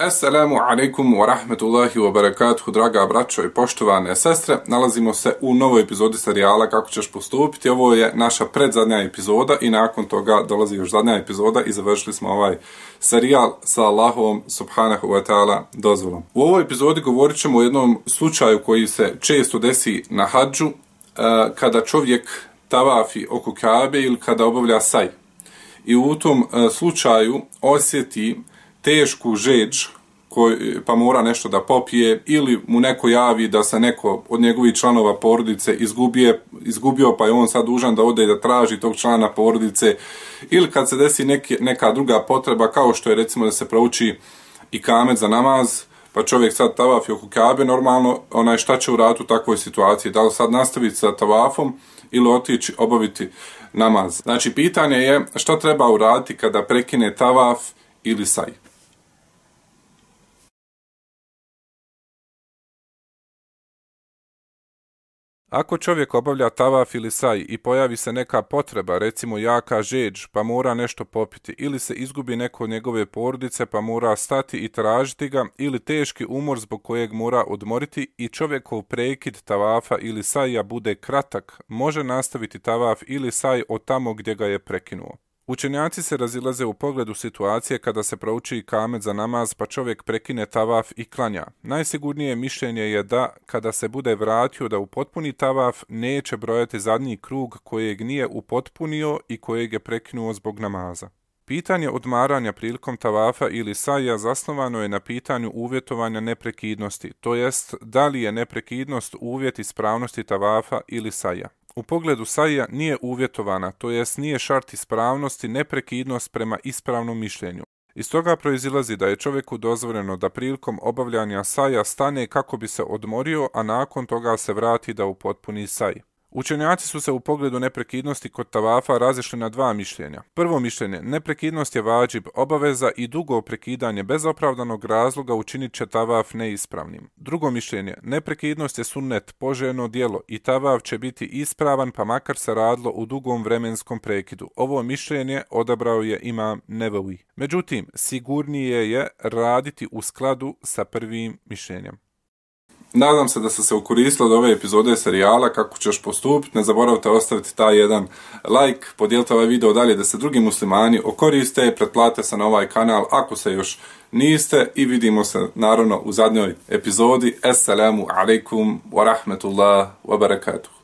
Assalamu alaikum wa rahmetullahi wa barakatuhu, draga braćo i poštovane sestre. Nalazimo se u novoj epizodi serijala Kako ćeš postupiti. Ovo je naša predzadnja epizoda i nakon toga dolazi još zadnja epizoda i završili smo ovaj serijal sa Allahovom subhanahu wa ta'ala dozvolom. U ovoj epizodi govorit ćemo o jednom slučaju koji se često desi na hađu e, kada čovjek tavafi oko Kabe ili kada obavlja saj. I u tom e, slučaju osjeti tešku žeđ koji, pa mora nešto da popije ili mu neko javi da se neko od njegovih članova porodice izgubije, izgubio pa je on sad dužan da ode da traži tog člana porodice ili kad se desi neki, neka druga potreba kao što je recimo da se prouči i kamet za namaz pa čovjek sad tavafi oko kabe normalno onaj šta će uraditi u takvoj situaciji? Da li sad nastaviti sa tavafom ili otići obaviti namaz? Znači pitanje je šta treba uraditi kada prekine tavaf ili saj? Ako čovjek obavlja tavaf ili saj i pojavi se neka potreba, recimo jaka žeđ, pa mora nešto popiti, ili se izgubi neko od njegove porodice, pa mora stati i tražiti ga, ili teški umor zbog kojeg mora odmoriti i čovjekov prekid tavafa ili saja bude kratak, može nastaviti tavaf ili saj od tamo gdje ga je prekinuo. Učenjaci se razilaze u pogledu situacije kada se prouči kamet za namaz pa čovjek prekine tavaf i klanja. Najsigurnije mišljenje je da, kada se bude vratio da upotpuni tavaf, neće brojati zadnji krug kojeg nije upotpunio i kojeg je prekinuo zbog namaza. Pitanje odmaranja prilikom tavafa ili saja zasnovano je na pitanju uvjetovanja neprekidnosti, to jest da li je neprekidnost uvjet ispravnosti tavafa ili saja. U pogledu saija nije uvjetovana, to jest nije šart ispravnosti neprekidnost prema ispravnom mišljenju. Iz toga proizilazi da je čovjeku dozvoljeno da prilikom obavljanja saja stane kako bi se odmorio, a nakon toga se vrati da upotpuni saj. Učenjaci su se u pogledu neprekidnosti kod tavafa razišli na dva mišljenja. Prvo mišljenje, neprekidnost je vađib, obaveza i dugo prekidanje bez opravdanog razloga učinit će tavaf neispravnim. Drugo mišljenje, neprekidnost je sunnet, poželjno dijelo i tavaf će biti ispravan pa makar se radilo u dugom vremenskom prekidu. Ovo mišljenje odabrao je imam Nevevi. Međutim, sigurnije je raditi u skladu sa prvim mišljenjem. Nadam se da ste se ukoristili od ove epizode serijala, kako ćeš postupiti. Ne zaboravite ostaviti taj jedan like, podijelite ovaj video dalje da se drugi muslimani okoriste, pretplate se na ovaj kanal ako se još niste i vidimo se naravno u zadnjoj epizodi. Assalamu alaikum wa rahmetullah wa barakatuh.